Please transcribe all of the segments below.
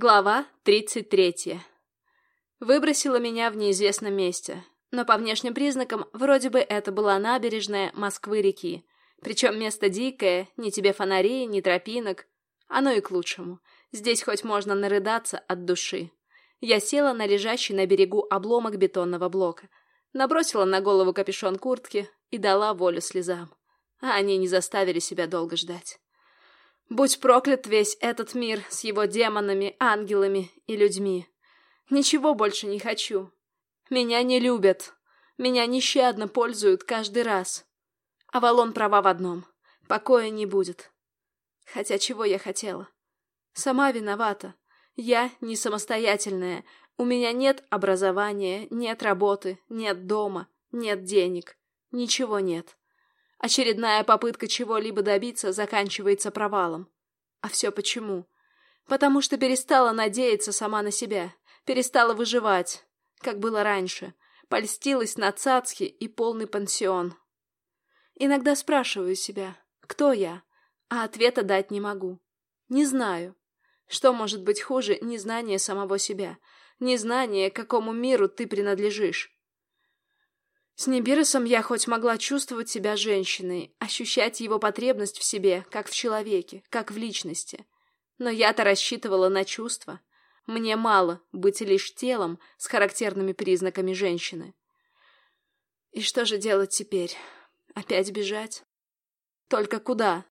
Глава 33. Выбросила меня в неизвестном месте, но по внешним признакам вроде бы это была набережная Москвы-реки. Причем место дикое, ни тебе фонарей, ни тропинок. Оно и к лучшему. Здесь хоть можно нарыдаться от души. Я села на лежащий на берегу обломок бетонного блока, набросила на голову капюшон куртки и дала волю слезам. А они не заставили себя долго ждать. Будь проклят весь этот мир с его демонами, ангелами и людьми. Ничего больше не хочу. Меня не любят. Меня нещадно пользуют каждый раз. Авалон права в одном. Покоя не будет. Хотя чего я хотела? Сама виновата. Я не самостоятельная. У меня нет образования, нет работы, нет дома, нет денег. Ничего нет. Очередная попытка чего-либо добиться заканчивается провалом. А все почему? Потому что перестала надеяться сама на себя, перестала выживать, как было раньше, польстилась на цацки и полный пансион. Иногда спрашиваю себя, кто я, а ответа дать не могу. Не знаю. Что может быть хуже незнания самого себя, незнания, к какому миру ты принадлежишь? С Небиросом я хоть могла чувствовать себя женщиной, ощущать его потребность в себе, как в человеке, как в личности. Но я-то рассчитывала на чувства. Мне мало быть лишь телом с характерными признаками женщины. И что же делать теперь? Опять бежать? Только куда?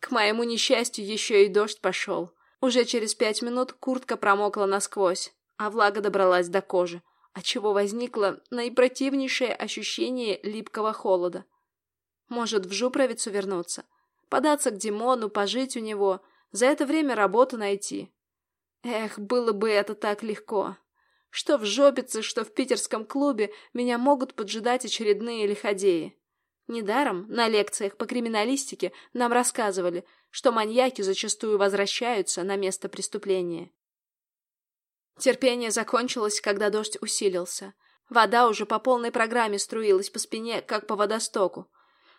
К моему несчастью еще и дождь пошел. Уже через пять минут куртка промокла насквозь, а влага добралась до кожи отчего возникло наипротивнейшее ощущение липкого холода. Может, в Жупровицу вернуться? Податься к Димону, пожить у него, за это время работу найти. Эх, было бы это так легко. Что в Жопице, что в питерском клубе меня могут поджидать очередные лиходеи. Недаром на лекциях по криминалистике нам рассказывали, что маньяки зачастую возвращаются на место преступления. Терпение закончилось, когда дождь усилился. Вода уже по полной программе струилась по спине, как по водостоку.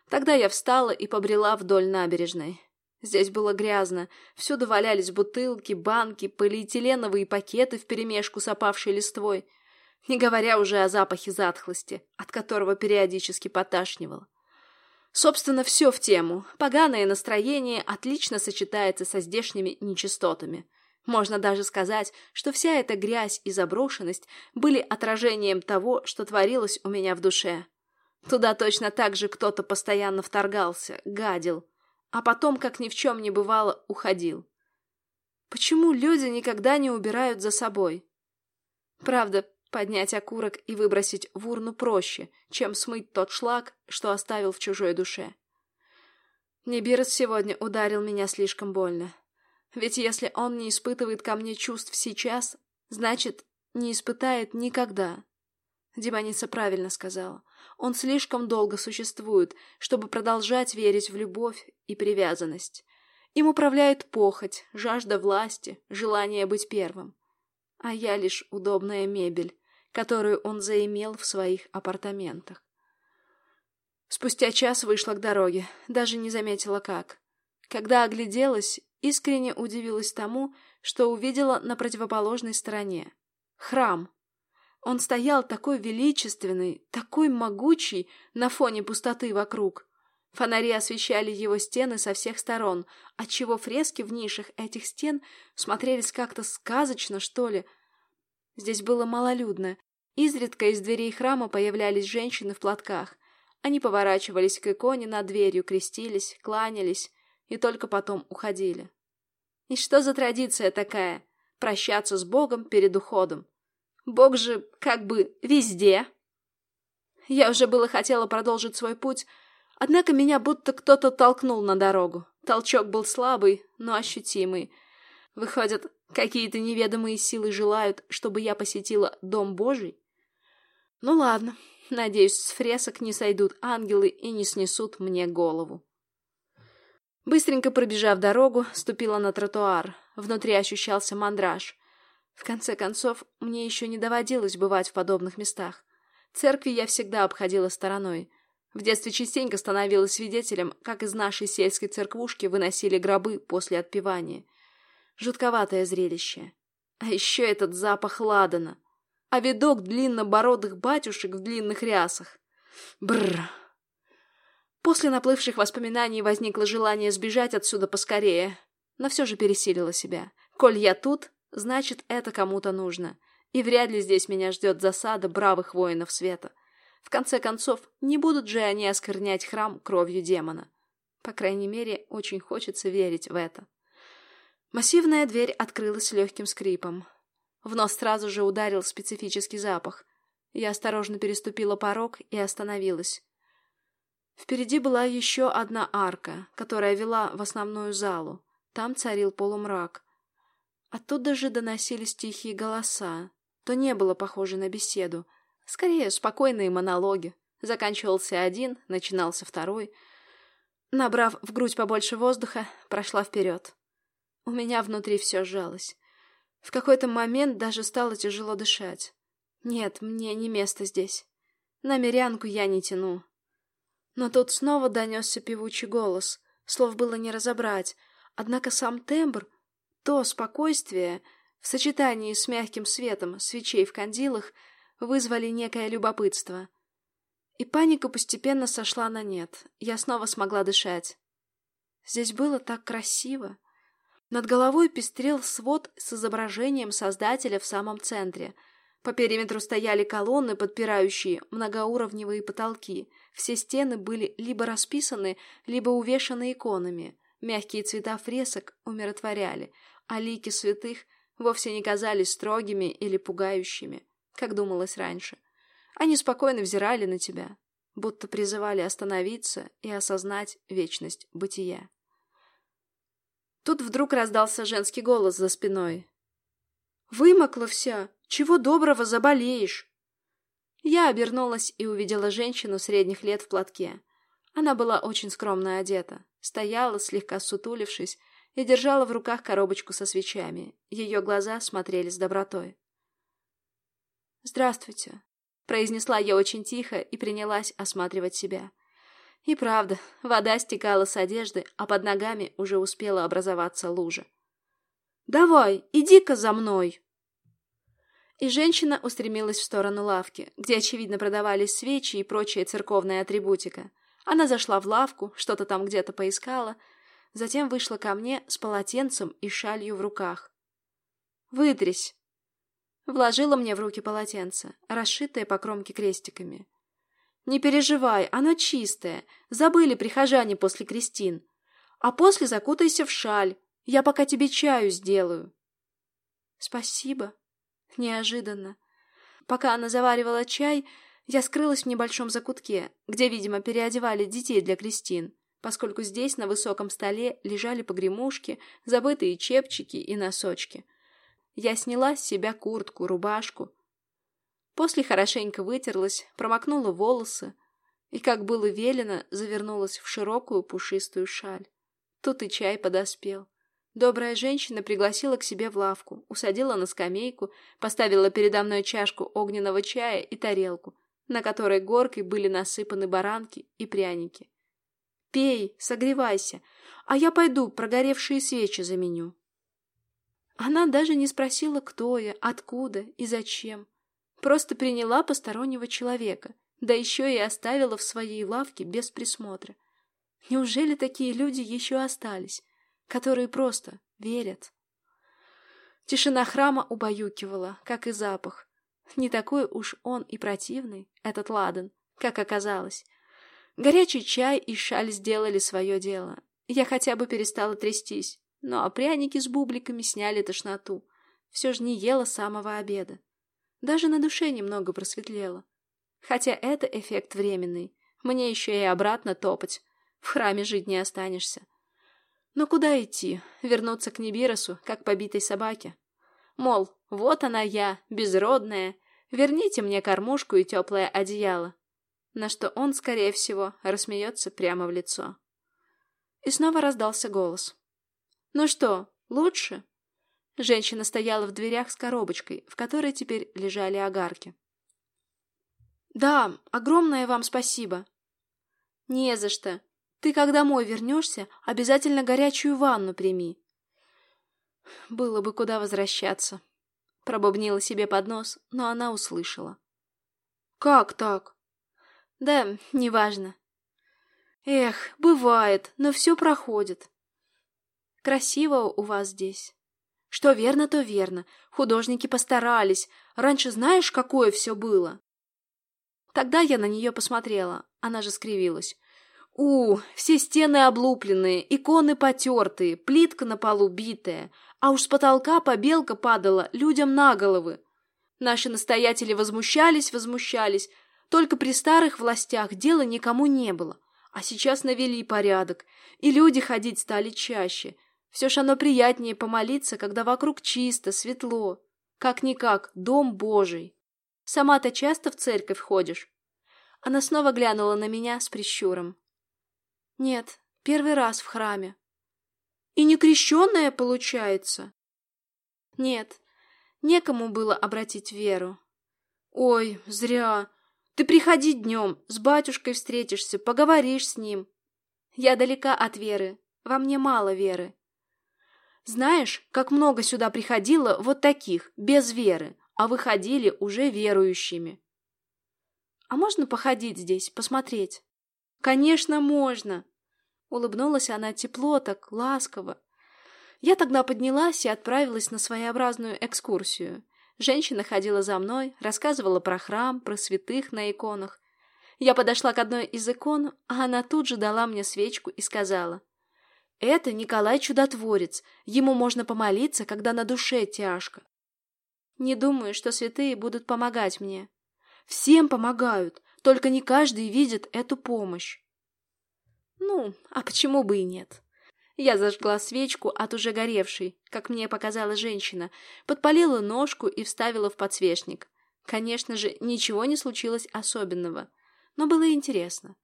Тогда я встала и побрела вдоль набережной. Здесь было грязно, всюду валялись бутылки, банки, полиэтиленовые пакеты вперемешку с опавшей листвой, не говоря уже о запахе затхлости, от которого периодически поташнивало. Собственно, все в тему. Поганое настроение отлично сочетается со здешними нечистотами — можно даже сказать, что вся эта грязь и заброшенность были отражением того, что творилось у меня в душе. Туда точно так же кто-то постоянно вторгался, гадил, а потом, как ни в чем не бывало, уходил. Почему люди никогда не убирают за собой? Правда, поднять окурок и выбросить в урну проще, чем смыть тот шлак, что оставил в чужой душе. Небирос сегодня ударил меня слишком больно. Ведь если он не испытывает ко мне чувств сейчас, значит, не испытает никогда. Демоница правильно сказала. Он слишком долго существует, чтобы продолжать верить в любовь и привязанность. Им управляет похоть, жажда власти, желание быть первым. А я лишь удобная мебель, которую он заимел в своих апартаментах. Спустя час вышла к дороге, даже не заметила как. Когда огляделась, искренне удивилась тому, что увидела на противоположной стороне. Храм. Он стоял такой величественный, такой могучий на фоне пустоты вокруг. Фонари освещали его стены со всех сторон, отчего фрески в нишах этих стен смотрелись как-то сказочно, что ли. Здесь было малолюдно. Изредка из дверей храма появлялись женщины в платках. Они поворачивались к иконе над дверью, крестились, кланялись и только потом уходили. И что за традиция такая? Прощаться с Богом перед уходом. Бог же как бы везде. Я уже было хотела продолжить свой путь, однако меня будто кто-то толкнул на дорогу. Толчок был слабый, но ощутимый. Выходят, какие-то неведомые силы желают, чтобы я посетила Дом Божий? Ну ладно, надеюсь, с фресок не сойдут ангелы и не снесут мне голову. Быстренько пробежав дорогу, ступила на тротуар. Внутри ощущался мандраж. В конце концов, мне еще не доводилось бывать в подобных местах. Церкви я всегда обходила стороной. В детстве частенько становилась свидетелем, как из нашей сельской церквушки выносили гробы после отпевания. Жутковатое зрелище. А еще этот запах ладана. А видок длиннобородых батюшек в длинных рясах. Бррр. После наплывших воспоминаний возникло желание сбежать отсюда поскорее, но все же пересилила себя. Коль я тут, значит, это кому-то нужно. И вряд ли здесь меня ждет засада бравых воинов света. В конце концов, не будут же они осквернять храм кровью демона. По крайней мере, очень хочется верить в это. Массивная дверь открылась легким скрипом. В нос сразу же ударил специфический запах. Я осторожно переступила порог и остановилась. Впереди была еще одна арка, которая вела в основную залу. Там царил полумрак. Оттуда же доносились тихие голоса. То не было похоже на беседу. Скорее, спокойные монологи. Заканчивался один, начинался второй. Набрав в грудь побольше воздуха, прошла вперед. У меня внутри все сжалось. В какой-то момент даже стало тяжело дышать. Нет, мне не место здесь. На мирянку я не тяну. Но тут снова донесся певучий голос. Слов было не разобрать. Однако сам тембр, то спокойствие, в сочетании с мягким светом свечей в кандилах, вызвали некое любопытство. И паника постепенно сошла на нет. Я снова смогла дышать. Здесь было так красиво. Над головой пестрел свод с изображением Создателя в самом центре. По периметру стояли колонны, подпирающие многоуровневые потолки. Все стены были либо расписаны, либо увешаны иконами. Мягкие цвета фресок умиротворяли, а лики святых вовсе не казались строгими или пугающими, как думалось раньше. Они спокойно взирали на тебя, будто призывали остановиться и осознать вечность бытия. Тут вдруг раздался женский голос за спиной. «Вымокла вся! Чего доброго заболеешь!» Я обернулась и увидела женщину средних лет в платке. Она была очень скромно одета, стояла, слегка сутулившись, и держала в руках коробочку со свечами. Ее глаза смотрели с добротой. «Здравствуйте», — произнесла я очень тихо и принялась осматривать себя. И правда, вода стекала с одежды, а под ногами уже успела образоваться лужа. «Давай, иди-ка за мной!» И женщина устремилась в сторону лавки, где, очевидно, продавались свечи и прочая церковная атрибутика. Она зашла в лавку, что-то там где-то поискала, затем вышла ко мне с полотенцем и шалью в руках. «Вытрись!» Вложила мне в руки полотенце, расшитое по кромке крестиками. Не переживай, оно чистое. Забыли прихожане после крестин. А после закутайся в шаль. Я пока тебе чаю сделаю. Спасибо. Неожиданно. Пока она заваривала чай, я скрылась в небольшом закутке, где, видимо, переодевали детей для крестин, поскольку здесь на высоком столе лежали погремушки, забытые чепчики и носочки. Я сняла с себя куртку, рубашку, После хорошенько вытерлась, промокнула волосы и, как было велено, завернулась в широкую пушистую шаль. Тут и чай подоспел. Добрая женщина пригласила к себе в лавку, усадила на скамейку, поставила передо мной чашку огненного чая и тарелку, на которой горкой были насыпаны баранки и пряники. «Пей, согревайся, а я пойду прогоревшие свечи заменю». Она даже не спросила, кто я, откуда и зачем. Просто приняла постороннего человека, да еще и оставила в своей лавке без присмотра. Неужели такие люди еще остались, которые просто верят? Тишина храма убаюкивала, как и запах. Не такой уж он и противный, этот ладан, как оказалось. Горячий чай и шаль сделали свое дело. Я хотя бы перестала трястись, но а пряники с бубликами сняли тошноту. Все же не ела с самого обеда. Даже на душе немного просветлело. Хотя это эффект временный. Мне еще и обратно топать. В храме жить не останешься. Но куда идти? Вернуться к Нибиросу, как побитой собаке? Мол, вот она я, безродная. Верните мне кормушку и теплое одеяло. На что он, скорее всего, рассмеется прямо в лицо. И снова раздался голос. «Ну что, лучше?» Женщина стояла в дверях с коробочкой, в которой теперь лежали огарки. «Да, огромное вам спасибо!» «Не за что. Ты, как домой вернешься, обязательно горячую ванну прими». Было бы куда возвращаться. Пробубнила себе под нос, но она услышала. «Как так?» «Да, неважно. Эх, бывает, но все проходит. Красиво у вас здесь. Что верно, то верно. Художники постарались. Раньше знаешь, какое все было?» Тогда я на нее посмотрела. Она же скривилась. У, все стены облупленные, иконы потертые, плитка на полу битая, а уж с потолка побелка падала людям на головы. Наши настоятели возмущались, возмущались, только при старых властях дела никому не было. А сейчас навели порядок, и люди ходить стали чаще. Все ж оно приятнее помолиться, когда вокруг чисто, светло. Как-никак, дом Божий. Сама-то часто в церковь ходишь? Она снова глянула на меня с прищуром. Нет, первый раз в храме. И не крещенная, получается? Нет, некому было обратить веру. Ой, зря. Ты приходи днем, с батюшкой встретишься, поговоришь с ним. Я далека от веры, во мне мало веры. Знаешь, как много сюда приходило вот таких, без веры, а выходили уже верующими. А можно походить здесь, посмотреть? Конечно, можно. Улыбнулась она тепло так, ласково. Я тогда поднялась и отправилась на своеобразную экскурсию. Женщина ходила за мной, рассказывала про храм, про святых на иконах. Я подошла к одной из икон, а она тут же дала мне свечку и сказала. «Это Николай Чудотворец. Ему можно помолиться, когда на душе тяжко. Не думаю, что святые будут помогать мне. Всем помогают, только не каждый видит эту помощь. Ну, а почему бы и нет? Я зажгла свечку от уже горевшей, как мне показала женщина, подпалила ножку и вставила в подсвечник. Конечно же, ничего не случилось особенного, но было интересно.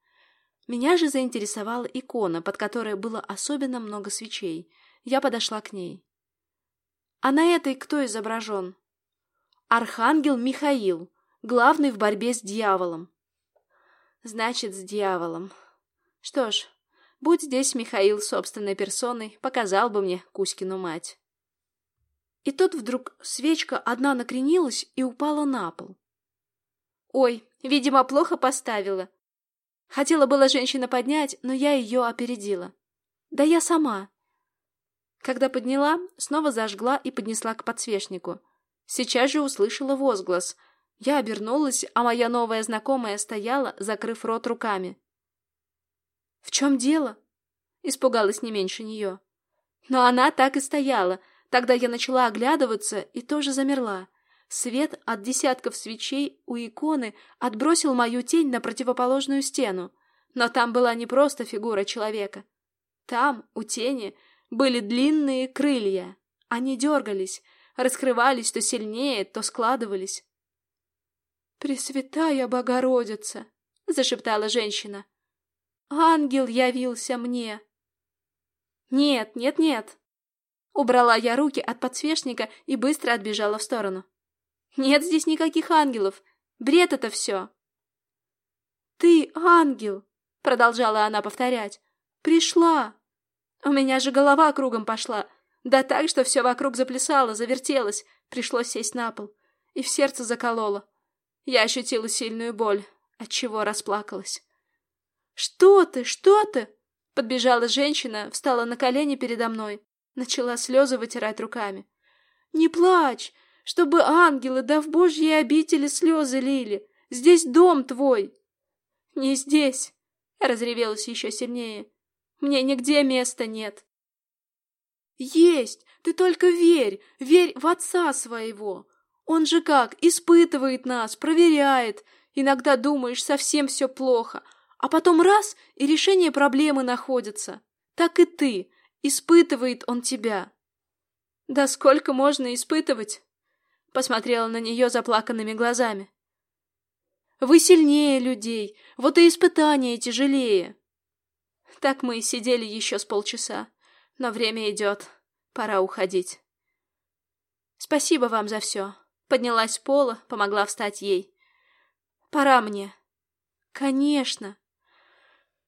Меня же заинтересовала икона, под которой было особенно много свечей. Я подошла к ней. А на этой кто изображен? Архангел Михаил, главный в борьбе с дьяволом. Значит, с дьяволом. Что ж, будь здесь Михаил собственной персоной, показал бы мне Кузькину мать. И тут вдруг свечка одна накренилась и упала на пол. Ой, видимо, плохо поставила. Хотела была женщина поднять, но я ее опередила. Да я сама. Когда подняла, снова зажгла и поднесла к подсвечнику. Сейчас же услышала возглас — я обернулась, а моя новая знакомая стояла, закрыв рот руками. «В чем дело?» Испугалась не меньше нее. Но она так и стояла. Тогда я начала оглядываться и тоже замерла. Свет от десятков свечей у иконы отбросил мою тень на противоположную стену. Но там была не просто фигура человека. Там, у тени, были длинные крылья. Они дергались, раскрывались то сильнее, то складывались. «Пресвятая Богородица!» — зашептала женщина. «Ангел явился мне!» «Нет, нет, нет!» Убрала я руки от подсвечника и быстро отбежала в сторону. «Нет здесь никаких ангелов! Бред это все!» «Ты ангел!» — продолжала она повторять. «Пришла!» У меня же голова кругом пошла. Да так, что все вокруг заплясало, завертелось. Пришлось сесть на пол. И в сердце закололо. Я ощутила сильную боль, отчего расплакалась. «Что ты? Что ты?» Подбежала женщина, встала на колени передо мной, начала слезы вытирать руками. «Не плачь, чтобы ангелы да в Божьей обители слезы лили. Здесь дом твой!» «Не здесь!» — разревелась еще сильнее. «Мне нигде места нет!» «Есть! Ты только верь! Верь в отца своего! Он же как, испытывает нас, проверяет. Иногда думаешь, совсем все плохо. А потом раз, и решение проблемы находится. Так и ты. Испытывает он тебя. Да сколько можно испытывать? Посмотрела на нее заплаканными глазами. Вы сильнее людей, вот и испытания тяжелее. Так мы и сидели еще с полчаса. Но время идет. Пора уходить. Спасибо вам за все. Поднялась с пола, помогла встать ей. «Пора мне». «Конечно».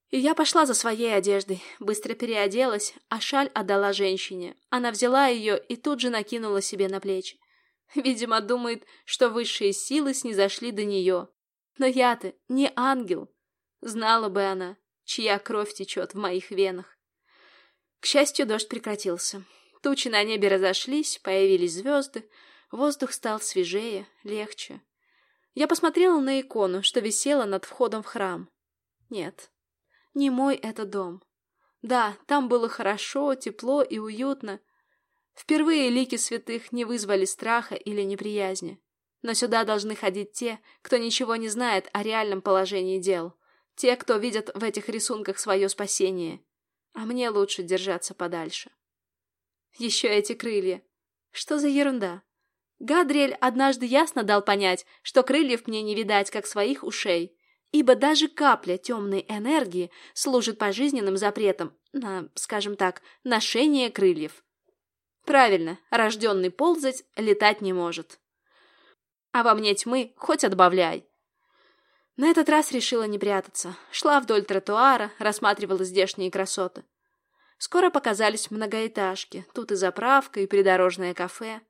И я пошла за своей одеждой, быстро переоделась, а шаль отдала женщине. Она взяла ее и тут же накинула себе на плечи. Видимо, думает, что высшие силы снизошли до нее. Но я-то не ангел. Знала бы она, чья кровь течет в моих венах. К счастью, дождь прекратился. Тучи на небе разошлись, появились звезды, воздух стал свежее, легче. Я посмотрела на икону, что висела над входом в храм. Нет, не мой это дом. Да, там было хорошо, тепло и уютно. Впервые лики святых не вызвали страха или неприязни. Но сюда должны ходить те, кто ничего не знает о реальном положении дел. Те, кто видят в этих рисунках свое спасение. А мне лучше держаться подальше. Еще эти крылья. Что за ерунда? Гадриэль однажды ясно дал понять, что крыльев мне не видать, как своих ушей ибо даже капля темной энергии служит пожизненным запретом на, скажем так, ношение крыльев. Правильно, рожденный ползать летать не может. А во мне тьмы хоть отбавляй. На этот раз решила не прятаться. Шла вдоль тротуара, рассматривала здешние красоты. Скоро показались многоэтажки. Тут и заправка, и придорожное кафе.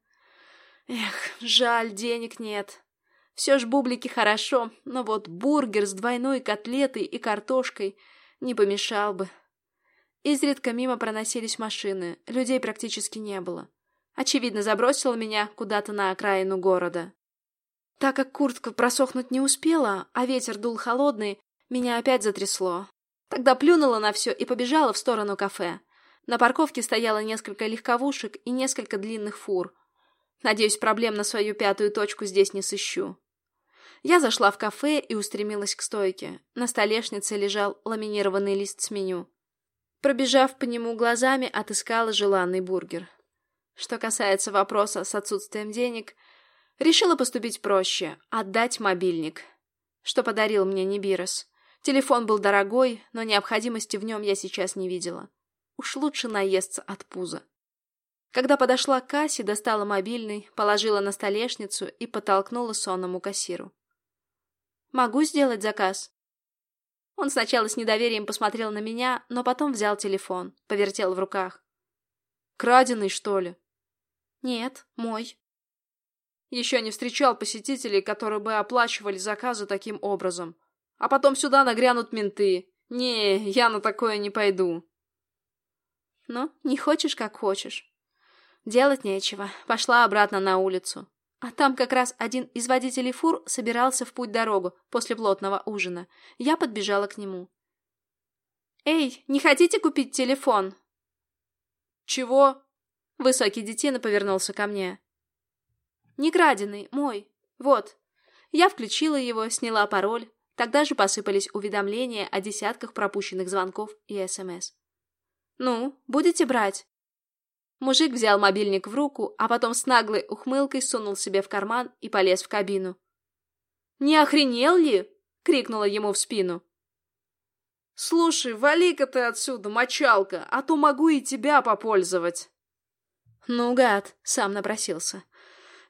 Эх, жаль, денег нет. Все ж бублики хорошо, но вот бургер с двойной котлетой и картошкой не помешал бы. Изредка мимо проносились машины, людей практически не было. Очевидно, забросил меня куда-то на окраину города. Так как куртка просохнуть не успела, а ветер дул холодный, меня опять затрясло. Тогда плюнула на все и побежала в сторону кафе. На парковке стояло несколько легковушек и несколько длинных фур. Надеюсь, проблем на свою пятую точку здесь не сыщу. Я зашла в кафе и устремилась к стойке. На столешнице лежал ламинированный лист с меню. Пробежав по нему глазами, отыскала желанный бургер. Что касается вопроса с отсутствием денег, решила поступить проще — отдать мобильник. Что подарил мне Нибирос. Телефон был дорогой, но необходимости в нем я сейчас не видела. Уж лучше наесться от пуза. Когда подошла к кассе, достала мобильный, положила на столешницу и подтолкнула сонному кассиру. Могу сделать заказ?» Он сначала с недоверием посмотрел на меня, но потом взял телефон, повертел в руках. «Краденый, что ли?» «Нет, мой». Еще не встречал посетителей, которые бы оплачивали заказы таким образом. А потом сюда нагрянут менты. Не, я на такое не пойду. Ну, не хочешь, как хочешь. Делать нечего. Пошла обратно на улицу. А там как раз один из водителей фур собирался в путь-дорогу после плотного ужина. Я подбежала к нему. «Эй, не хотите купить телефон?» «Чего?» Высокий детина повернулся ко мне. «Не краденый, мой. Вот». Я включила его, сняла пароль. Тогда же посыпались уведомления о десятках пропущенных звонков и СМС. «Ну, будете брать?» Мужик взял мобильник в руку, а потом с наглой ухмылкой сунул себе в карман и полез в кабину. «Не охренел ли?» — крикнула ему в спину. «Слушай, вали-ка ты отсюда, мочалка, а то могу и тебя попользовать». «Ну, гад», — сам напросился.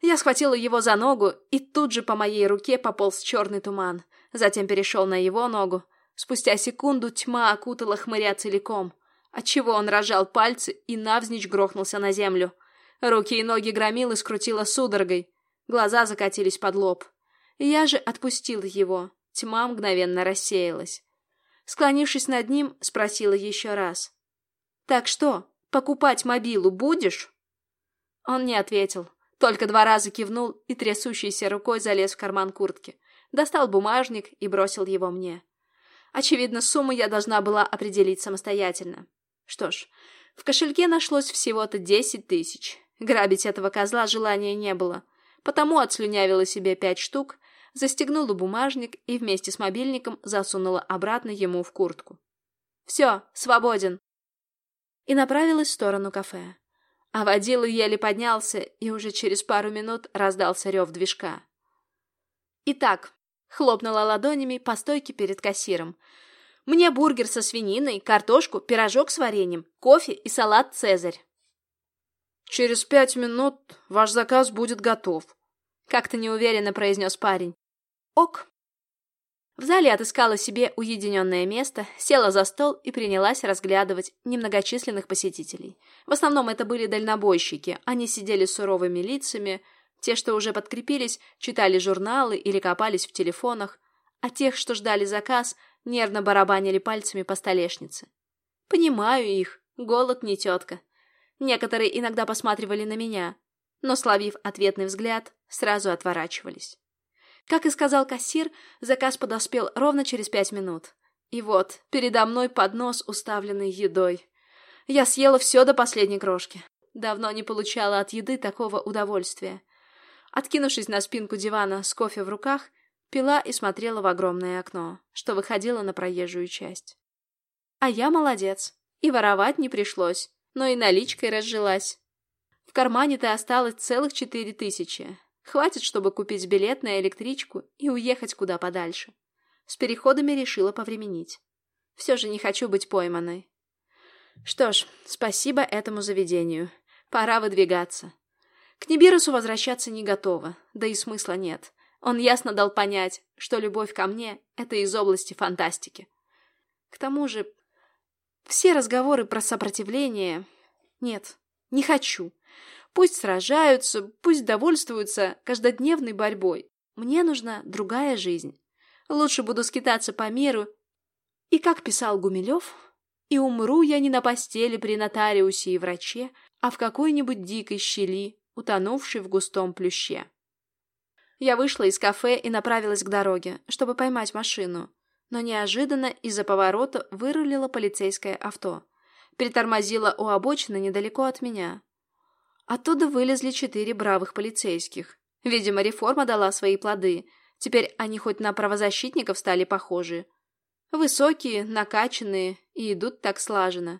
Я схватила его за ногу, и тут же по моей руке пополз черный туман. Затем перешел на его ногу. Спустя секунду тьма окутала хмыря целиком отчего он рожал пальцы и навзничь грохнулся на землю. Руки и ноги громилы скрутило судорогой. Глаза закатились под лоб. Я же отпустила его. Тьма мгновенно рассеялась. Склонившись над ним, спросила еще раз. «Так что, покупать мобилу будешь?» Он не ответил, только два раза кивнул и трясущейся рукой залез в карман куртки, достал бумажник и бросил его мне. Очевидно, сумму я должна была определить самостоятельно. Что ж, в кошельке нашлось всего-то десять тысяч. Грабить этого козла желания не было. Потому отслюнявила себе пять штук, застегнула бумажник и вместе с мобильником засунула обратно ему в куртку. «Все, свободен!» И направилась в сторону кафе. А водила еле поднялся, и уже через пару минут раздался рев движка. «Итак», — хлопнула ладонями по стойке перед кассиром, — мне бургер со свининой, картошку, пирожок с вареньем, кофе и салат «Цезарь». «Через пять минут ваш заказ будет готов», — как-то неуверенно произнес парень. «Ок». В зале отыскала себе уединенное место, села за стол и принялась разглядывать немногочисленных посетителей. В основном это были дальнобойщики, они сидели с суровыми лицами, те, что уже подкрепились, читали журналы или копались в телефонах, а тех, что ждали заказ, нервно барабанили пальцами по столешнице. Понимаю их, голод не тетка. Некоторые иногда посматривали на меня, но, словив ответный взгляд, сразу отворачивались. Как и сказал кассир, заказ подоспел ровно через пять минут. И вот, передо мной поднос, уставленный едой. Я съела все до последней крошки. Давно не получала от еды такого удовольствия. Откинувшись на спинку дивана с кофе в руках, пила и смотрела в огромное окно, что выходило на проезжую часть. А я молодец. И воровать не пришлось, но и наличкой разжилась. В кармане-то осталось целых четыре тысячи. Хватит, чтобы купить билет на электричку и уехать куда подальше. С переходами решила повременить. Все же не хочу быть пойманной. Что ж, спасибо этому заведению. Пора выдвигаться. К Нибирусу возвращаться не готова, да и смысла нет. Он ясно дал понять, что любовь ко мне — это из области фантастики. К тому же, все разговоры про сопротивление... Нет, не хочу. Пусть сражаются, пусть довольствуются каждодневной борьбой. Мне нужна другая жизнь. Лучше буду скитаться по миру. И, как писал Гумилев, и умру я не на постели при нотариусе и враче, а в какой-нибудь дикой щели, утонувшей в густом плюще. Я вышла из кафе и направилась к дороге, чтобы поймать машину. Но неожиданно из-за поворота вырулило полицейское авто. Притормозило у обочины недалеко от меня. Оттуда вылезли четыре бравых полицейских. Видимо, реформа дала свои плоды. Теперь они хоть на правозащитников стали похожи. Высокие, накачанные и идут так слаженно.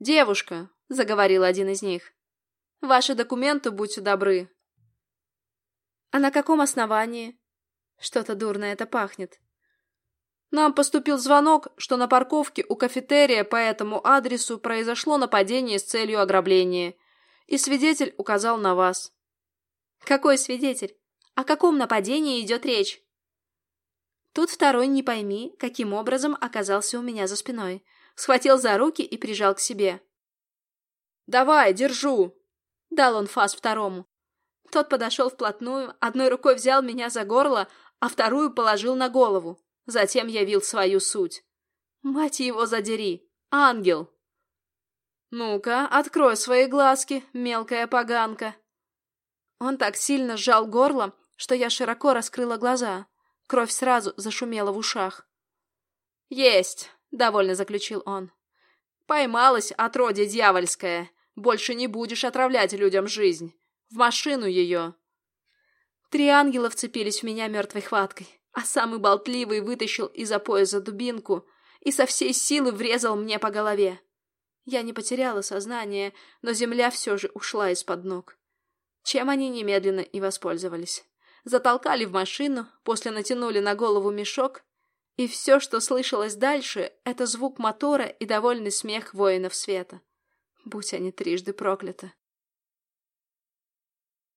«Девушка», — заговорил один из них, — «ваши документы, будьте добры». «А на каком основании?» «Что-то дурно это пахнет». «Нам поступил звонок, что на парковке у кафетерия по этому адресу произошло нападение с целью ограбления и свидетель указал на вас. Какой свидетель? О каком нападении идет речь? Тут второй не пойми, каким образом оказался у меня за спиной. Схватил за руки и прижал к себе. «Давай, держу!» Дал он фас второму. Тот подошел вплотную, одной рукой взял меня за горло, а вторую положил на голову. Затем явил свою суть. «Мать его задери! Ангел!» «Ну-ка, открой свои глазки, мелкая поганка!» Он так сильно сжал горло, что я широко раскрыла глаза. Кровь сразу зашумела в ушах. «Есть!» — довольно заключил он. «Поймалась, отродье дьявольское. Больше не будешь отравлять людям жизнь. В машину ее!» Три ангела вцепились в меня мертвой хваткой, а самый болтливый вытащил из-за пояса дубинку и со всей силы врезал мне по голове. Я не потеряла сознание, но земля все же ушла из-под ног. Чем они немедленно и воспользовались. Затолкали в машину, после натянули на голову мешок, и все, что слышалось дальше, это звук мотора и довольный смех воинов света. Будь они трижды прокляты.